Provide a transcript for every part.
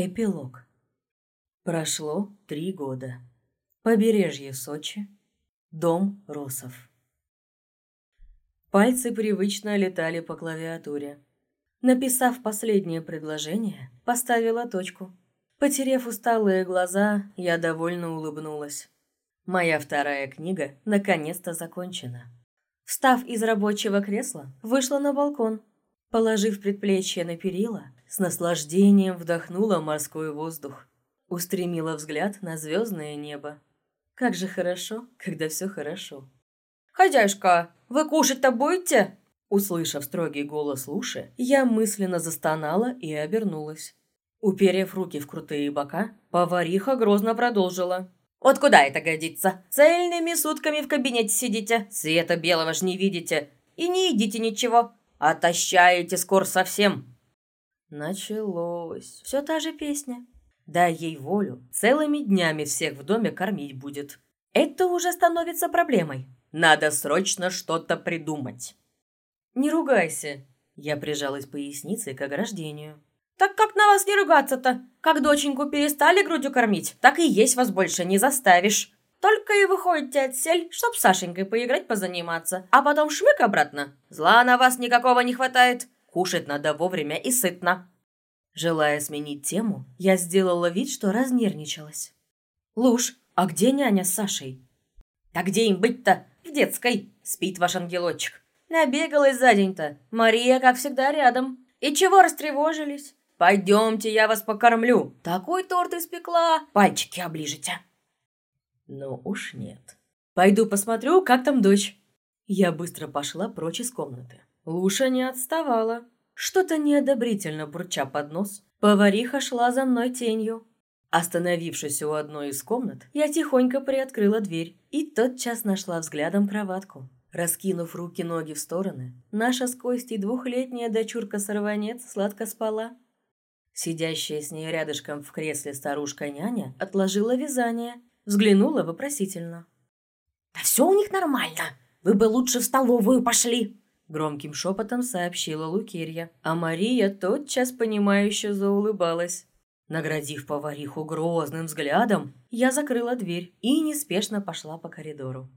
Эпилог. Прошло три года. Побережье Сочи. Дом Росов. Пальцы привычно летали по клавиатуре. Написав последнее предложение, поставила точку. Потерев усталые глаза, я довольно улыбнулась. Моя вторая книга наконец-то закончена. Встав из рабочего кресла, вышла на балкон. Положив предплечье на перила, с наслаждением вдохнула морской воздух. Устремила взгляд на звездное небо. Как же хорошо, когда все хорошо. «Хозяюшка, вы кушать-то будете?» Услышав строгий голос Луши, я мысленно застонала и обернулась. Уперев руки в крутые бока, повариха грозно продолжила. «Вот куда это годится? Цельными сутками в кабинете сидите, света белого ж не видите, и не едите ничего, отощаете скоро совсем». Началось. Все та же песня. Дай ей волю, целыми днями всех в доме кормить будет. Это уже становится проблемой. Надо срочно что-то придумать. Не ругайся. Я прижалась поясницей к ограждению. «Так как на вас не ругаться-то? Как доченьку перестали грудью кормить, так и есть вас больше не заставишь. Только и выходите отсель, чтоб с Сашенькой поиграть позаниматься, а потом шмык обратно. Зла на вас никакого не хватает. Кушать надо вовремя и сытно». Желая сменить тему, я сделала вид, что разнервничалась. «Луж, а где няня с Сашей?» «Да где им быть-то? В детской. Спит ваш ангелочек. Набегалась за день-то. Мария, как всегда, рядом. И чего растревожились? Пойдемте, я вас покормлю. Такой торт испекла. Пальчики оближете». «Ну уж нет. Пойду посмотрю, как там дочь». Я быстро пошла прочь из комнаты. Луша не отставала. Что-то неодобрительно бурча под нос, повариха шла за мной тенью. Остановившись у одной из комнат, я тихонько приоткрыла дверь и тотчас нашла взглядом кроватку. Раскинув руки-ноги в стороны, наша с Костей двухлетняя дочурка-сорванец сладко спала. Сидящая с ней рядышком в кресле старушка-няня отложила вязание, взглянула вопросительно. «Да все у них нормально. Вы бы лучше в столовую пошли!» Громким шепотом сообщила Лукерья, а Мария тотчас понимающе заулыбалась. Наградив повариху грозным взглядом, я закрыла дверь и неспешно пошла по коридору.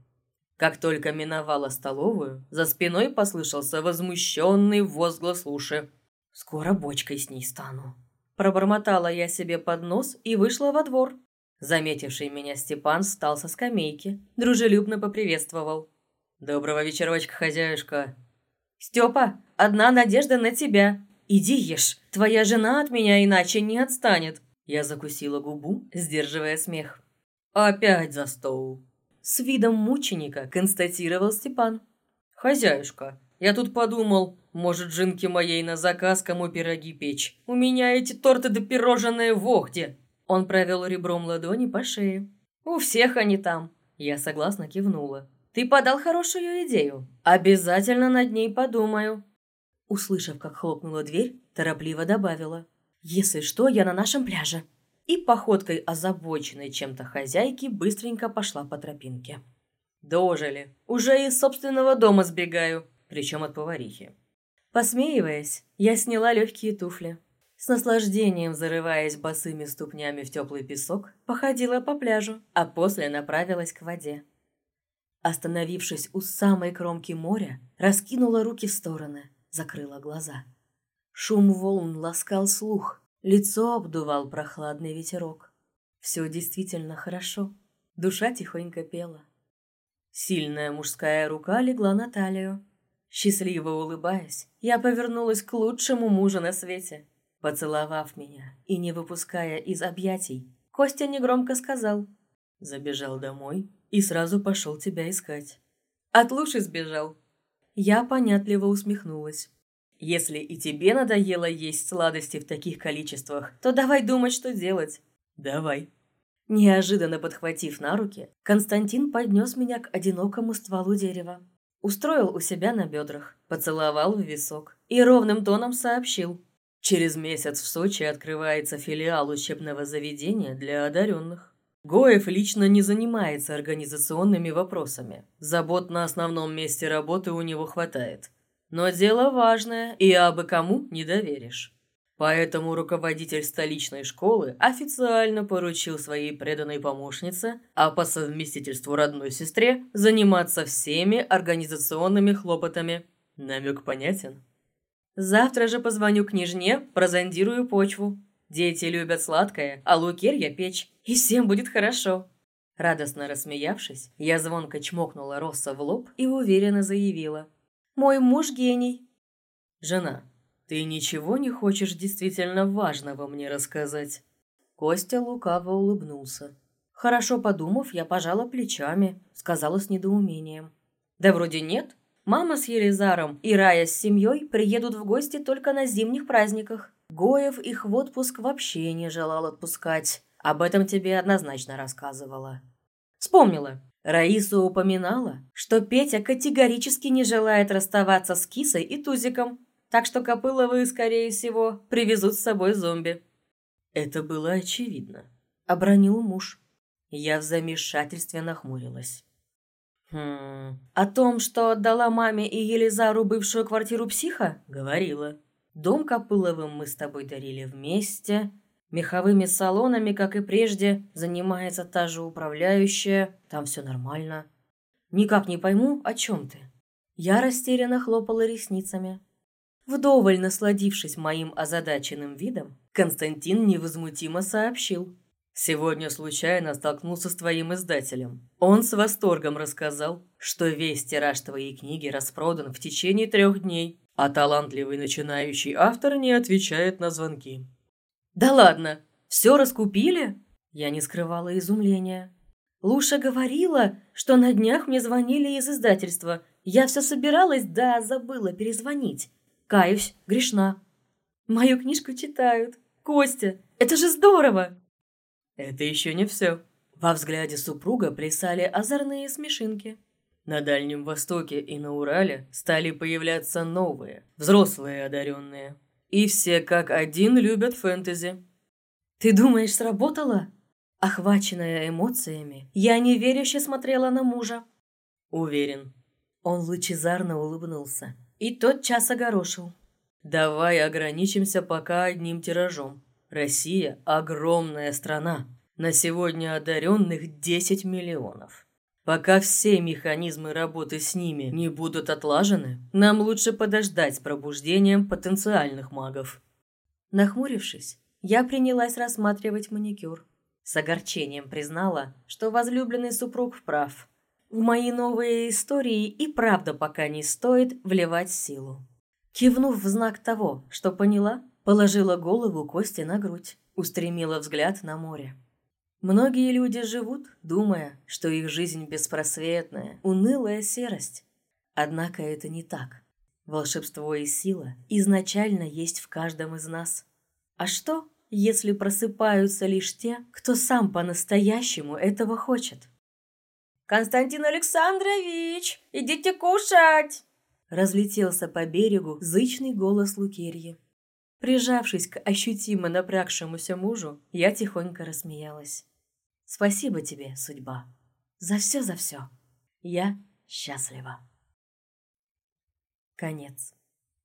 Как только миновала столовую, за спиной послышался возмущенный возглас Луши. «Скоро бочкой с ней стану». Пробормотала я себе под нос и вышла во двор. Заметивший меня Степан встал со скамейки, дружелюбно поприветствовал. «Доброго вечерочка, хозяюшка!» «Степа, одна надежда на тебя. Иди ешь, твоя жена от меня иначе не отстанет». Я закусила губу, сдерживая смех. «Опять за стол!» С видом мученика констатировал Степан. «Хозяюшка, я тут подумал, может, жинки моей на заказ кому пироги печь. У меня эти торты да пирожные в охте!» Он провел ребром ладони по шее. «У всех они там!» Я согласно кивнула. Ты подал хорошую идею. Обязательно над ней подумаю». Услышав, как хлопнула дверь, торопливо добавила. «Если что, я на нашем пляже». И походкой озабоченной чем-то хозяйки быстренько пошла по тропинке. «Дожили. Уже из собственного дома сбегаю, причем от поварихи». Посмеиваясь, я сняла легкие туфли. С наслаждением зарываясь босыми ступнями в теплый песок, походила по пляжу, а после направилась к воде. Остановившись у самой кромки моря, раскинула руки в стороны, закрыла глаза. Шум волн ласкал слух, лицо обдувал прохладный ветерок. Все действительно хорошо, душа тихонько пела. Сильная мужская рука легла на талию. Счастливо улыбаясь, я повернулась к лучшему мужу на свете. Поцеловав меня и не выпуская из объятий, Костя негромко сказал. Забежал домой, и сразу пошел тебя искать. От Луши сбежал. Я понятливо усмехнулась. Если и тебе надоело есть сладости в таких количествах, то давай думать, что делать. Давай. Неожиданно подхватив на руки, Константин поднес меня к одинокому стволу дерева. Устроил у себя на бедрах, поцеловал в висок и ровным тоном сообщил. Через месяц в Сочи открывается филиал учебного заведения для одаренных. Гоев лично не занимается организационными вопросами. Забот на основном месте работы у него хватает. Но дело важное, и абы кому не доверишь. Поэтому руководитель столичной школы официально поручил своей преданной помощнице, а по совместительству родной сестре, заниматься всеми организационными хлопотами. Намек понятен? Завтра же позвоню княжне, прозондирую почву. Дети любят сладкое, а лукерья печь, и всем будет хорошо. Радостно рассмеявшись, я звонко чмокнула Росса в лоб и уверенно заявила. «Мой муж гений». «Жена, ты ничего не хочешь действительно важного мне рассказать?» Костя лукаво улыбнулся. Хорошо подумав, я пожала плечами, сказала с недоумением. «Да вроде нет. Мама с Елизаром и Рая с семьей приедут в гости только на зимних праздниках. Гоев их в отпуск вообще не желал отпускать. Об этом тебе однозначно рассказывала. Вспомнила. Раиса упоминала, что Петя категорически не желает расставаться с Кисой и Тузиком, так что Копыловы, скорее всего, привезут с собой зомби. Это было очевидно. Обронил муж. Я в замешательстве нахмурилась. Хм, о том, что отдала маме и Елизару бывшую квартиру психа, говорила. Дом Копыловым мы с тобой дарили вместе, Меховыми салонами, как и прежде, занимается та же управляющая, там все нормально. Никак не пойму, о чем ты. Я растерянно хлопала ресницами. Вдоволь насладившись моим озадаченным видом, Константин невозмутимо сообщил. «Сегодня случайно столкнулся с твоим издателем. Он с восторгом рассказал, что весь тираж твоей книги распродан в течение трех дней, а талантливый начинающий автор не отвечает на звонки. «Да ладно, все раскупили?» Я не скрывала изумления. Луша говорила, что на днях мне звонили из издательства. Я все собиралась, да забыла перезвонить. Каюсь, грешна. Мою книжку читают. Костя, это же здорово! Это еще не все. Во взгляде супруга плясали озорные смешинки. На Дальнем Востоке и на Урале стали появляться новые, взрослые одаренные. И все как один любят фэнтези. Ты думаешь, сработало? Охваченная эмоциями, я неверяще смотрела на мужа. Уверен. Он лучезарно улыбнулся и тотчас огорошил. Давай ограничимся пока одним тиражом. Россия – огромная страна. На сегодня одаренных 10 миллионов. Пока все механизмы работы с ними не будут отлажены, нам лучше подождать с пробуждением потенциальных магов. Нахмурившись, я принялась рассматривать маникюр. С огорчением признала, что возлюбленный супруг вправ. В мои новые истории и правда пока не стоит вливать силу. Кивнув в знак того, что поняла, положила голову Кости на грудь, устремила взгляд на море. Многие люди живут, думая, что их жизнь беспросветная, унылая серость. Однако это не так. Волшебство и сила изначально есть в каждом из нас. А что, если просыпаются лишь те, кто сам по-настоящему этого хочет? «Константин Александрович, идите кушать!» Разлетелся по берегу зычный голос Лукерьи. Прижавшись к ощутимо напрягшемуся мужу, я тихонько рассмеялась. Спасибо тебе, судьба. За все, за все. Я счастлива. Конец.